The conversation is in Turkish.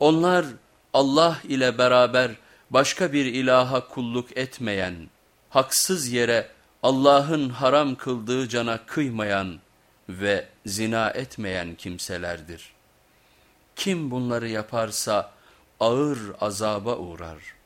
Onlar Allah ile beraber başka bir ilaha kulluk etmeyen, haksız yere Allah'ın haram kıldığı cana kıymayan ve zina etmeyen kimselerdir. Kim bunları yaparsa ağır azaba uğrar.''